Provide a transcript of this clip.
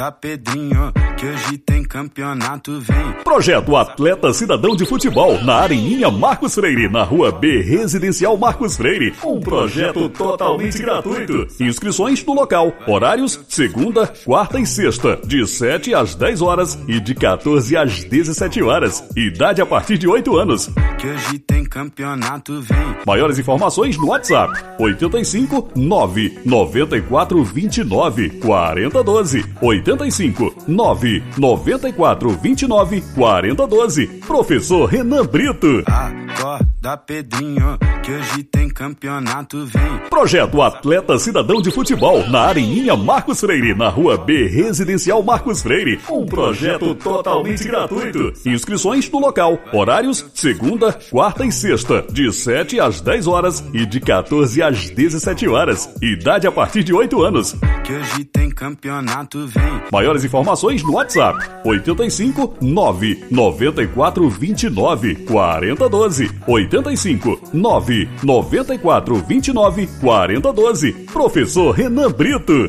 da Pedrinho, que hoje tem campeonato, vem. Projeto Atleta Cidadão de Futebol, na Areninha Marcos Freire, na Rua B, Residencial Marcos Freire. Um projeto totalmente gratuito. Inscrições no local. Horários, segunda, quarta e sexta, de 7 às 10 horas e de 14 às 17 horas. Idade a partir de 8 anos. Que hoje tem campeonato, vem. Maiores informações no WhatsApp 85 9 94 29 40 12 85 9 94 29 40 12 Professor Renan Brito. Acorda, Pedrinho, que hoje tem campeonato, vem. Projeto Atleta Cidadão de Futebol, na Areninha Marcos Freire, na Rua B, Residencial Marcos Freire. Um projeto totalmente gratuito. Inscrições no local. Horários, segunda, quarta e sexta, de 7 às 10 horas e de 14 às 17 horas. Idade a partir de 8 anos. Que hoje tem campeonato, vem. Maiores informações no WhatsApp 85 9 94 29 40 12 85 9 94 29 40 12 Professor Renan Brito.